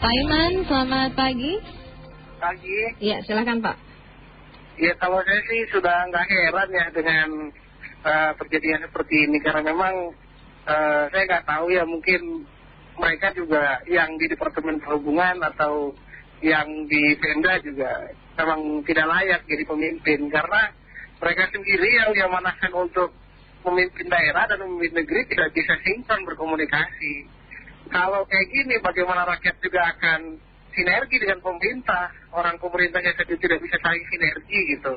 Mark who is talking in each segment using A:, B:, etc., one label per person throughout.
A: Pak Iman, selamat pagi.
B: Pagi.
A: Iya, silakan Pak.
B: Ya kalau saya sih sudah nggak heran ya dengan uh, perjadian seperti ini karena memang uh, saya nggak tahu ya mungkin mereka juga yang di Departemen Perhubungan atau yang di Pemda juga memang tidak layak jadi pemimpin karena mereka sendiri yang diamanahkan untuk memimpin daerah dan memimpin negeri tidak bisa sinkron berkomunikasi. Kalau kayak gini bagaimana rakyat juga akan sinergi dengan pemerintah. Orang pemerintahnya saja tidak bisa saling sinergi gitu.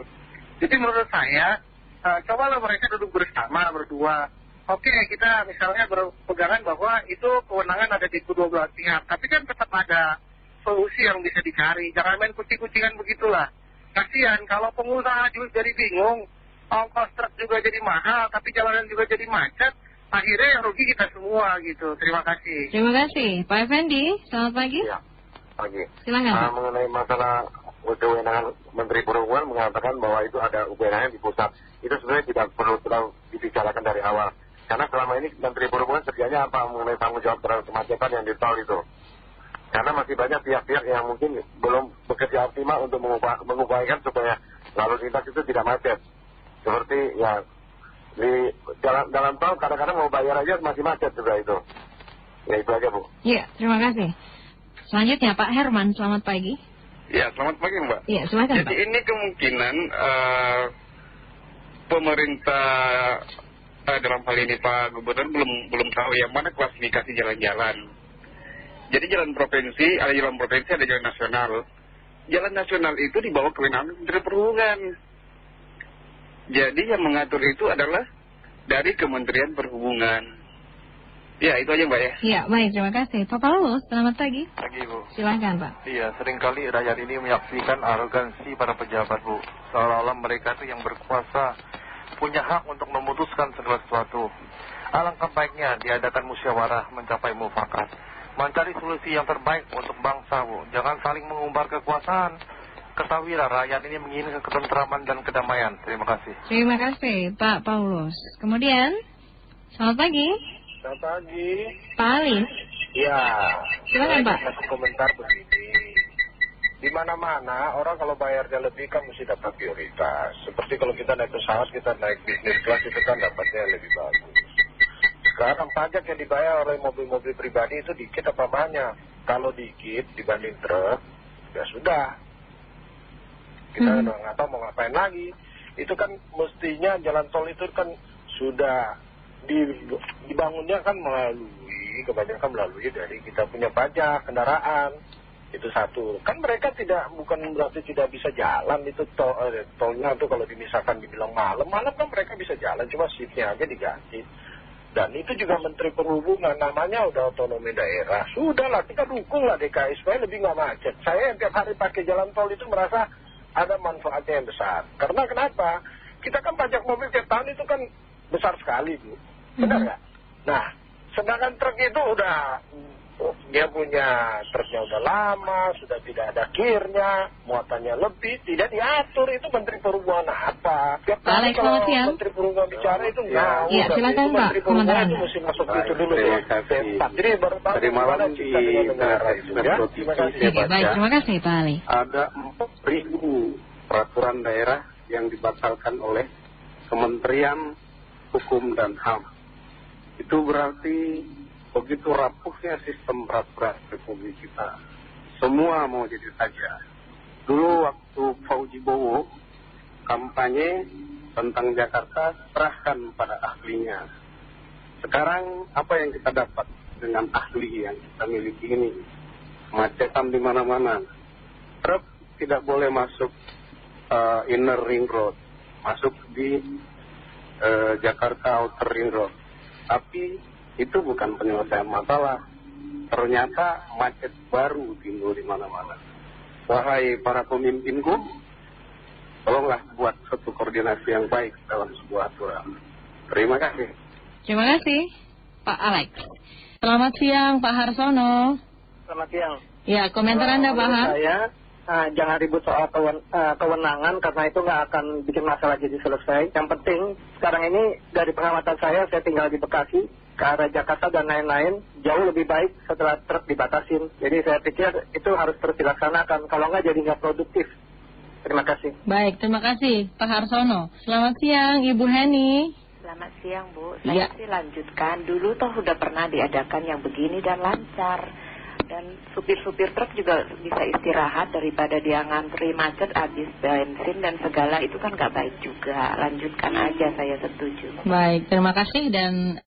B: Jadi menurut saya, uh, cobalah mereka duduk bersama, berdua. Oke, kita misalnya berpegangan bahwa itu kewenangan ada di kedua belah pihak. Tapi kan tetap ada solusi yang bisa dicari. Jangan main kucing-kucingan begitulah. Kasihan kalau pengusaha juga jadi bingung, ongkos truk juga jadi mahal, tapi jalanan juga jadi macet. Akhirnya yang rugi kita semua gitu. Terima kasih.
A: Terima kasih. Pak Effendi, selamat pagi.
C: Ya pagi.
A: Silakan.
C: Uh, mengenai masalah kewenangan Menteri Perhubungan mengatakan bahwa itu ada kewenangan di pusat. Itu sebenarnya tidak perlu terlalu dibicarakan dari awal. Karena selama ini Menteri Perhubungan kerjanya apa mengenai tanggung jawab terhadap kemacetan yang di tol itu. Karena masih banyak pihak-pihak yang mungkin belum bekerja optimal untuk mengupayakan supaya lalu lintas itu tidak macet. Seperti ya di jalan, jalan tol kadang-kadang mau bayar aja masih macet juga itu. Ya itu aja Bu.
A: Iya, terima kasih. Selanjutnya Pak Herman, selamat pagi.
D: Ya, selamat pagi Mbak.
A: Iya, silakan
D: Jadi
A: Pak.
D: ini kemungkinan uh, pemerintah uh, dalam hal ini Pak Gubernur belum belum tahu yang mana klasifikasi jalan-jalan. Jadi jalan provinsi, ada jalan provinsi, ada jalan nasional. Jalan nasional itu di bawah kewenangan Menteri Perhubungan. Jadi yang mengatur itu adalah dari Kementerian Perhubungan. Ya, itu aja Mbak ya.
A: Iya, baik, terima kasih. Pak Paulus, selamat pagi.
E: Pagi Bu.
A: Silahkan Pak.
E: Iya, sering kali rakyat ini menyaksikan arogansi para pejabat Bu. Seolah-olah mereka itu yang berkuasa, punya hak untuk memutuskan segala sesuatu. Alangkah baiknya diadakan musyawarah mencapai mufakat. Mencari solusi yang terbaik untuk bangsa Bu. Jangan saling mengumbar kekuasaan. Ketahuilah rakyat ini menginginkan ketentraman dan kedamaian. Terima kasih.
A: Terima kasih Pak Paulus. Kemudian, selamat pagi.
F: Selamat pagi.
A: Pak Ali.
F: Ya.
A: Silakan, Pak.
F: Saya kasih komentar begini. Di mana-mana orang kalau bayarnya lebih kan mesti dapat prioritas. Seperti kalau kita naik pesawat, kita naik bisnis kelas itu kan dapatnya lebih bagus. Sekarang pajak yang dibayar oleh mobil-mobil pribadi itu dikit apa banyak? Kalau dikit dibanding truk, ya sudah. Kita
A: Hmm.
F: udah nggak tahu mau ngapain lagi. Itu kan mestinya jalan tol itu kan sudah di- dibangunnya kan melalui, kebanyakan melalui dari kita punya pajak, kendaraan. Itu satu. Kan mereka tidak, bukan berarti tidak bisa jalan itu tol, eh, tolnya tuh kalau misalkan dibilang malam. Malam kan mereka bisa jalan, cuma shiftnya aja diganti. Dan itu juga Menteri Perhubungan, namanya udah otonomi daerah. Sudahlah, kita dukunglah DKI supaya lebih nggak macet. Saya yang tiap hari pakai jalan tol itu merasa ada manfaatnya yang besar. Karena kenapa? Kita kan pajak mobil tiap tahun itu kan besar sekali, Bu. Benar
A: Mhm.
F: nggak? Nah, sedangkan truk itu udah, dia punya truknya udah lama, sudah tidak ada kirnya, muatannya lebih, tidak diatur. Itu Menteri Perhubungan apa? Tiap
A: Alex,
F: kalau
A: selamat siang.
F: Menteri Perhubungan bicara itu ngawur.
A: Iya, silakan, Pak.
F: Menteri Perhubungan itu mesti masuk
C: Baik,
F: itu dulu.
C: terima
F: ya.
C: kasih.
F: Tempat. Jadi baru tahu. Ya, terima kasih.
A: terima kasih Pak Ali.
C: ada 4.000 peraturan daerah yang dibatalkan oleh Kementerian Hukum dan HAM. Itu berarti begitu rapuhnya sistem peraturan Republik kita. Semua mau jadi saja. Dulu waktu Fauji Bowo kampanye tentang Jakarta serahkan pada ahlinya. Sekarang apa yang kita dapat dengan ahli yang kita miliki ini? Kemacetan di mana-mana. Truk tidak boleh masuk eh, inner ring road, masuk di eh, Jakarta outer ring road. Tapi itu bukan penyelesaian masalah. Ternyata macet baru timbul di mana-mana. Wahai para pemimpinku, tolonglah buat satu koordinasi yang baik dalam sebuah aturan. Terima kasih.
A: Terima kasih Pak Alex. Selamat siang Pak Harsono.
B: Selamat siang.
A: Ya, komentar Anda Pak Har.
B: saya ah, jangan ribut soal kewen- ah, kewenangan karena itu nggak akan bikin masalah jadi selesai. Yang penting sekarang ini dari pengamatan saya, saya tinggal di Bekasi.
G: ke arah Jakarta dan lain-lain jauh lebih baik setelah truk dibatasin. Jadi saya pikir itu harus terus dilaksanakan. Kalau nggak jadi nggak produktif. Terima kasih.
A: Baik, terima kasih Pak Harsono. Selamat siang Ibu Heni.
H: Selamat siang Bu,
A: Iya.
H: saya sih lanjutkan Dulu toh sudah pernah diadakan yang begini dan lancar Dan supir-supir truk juga bisa istirahat daripada dia ngantri macet habis bensin dan segala Itu kan nggak baik juga. Lanjutkan aja saya setuju.
A: Baik, terima kasih dan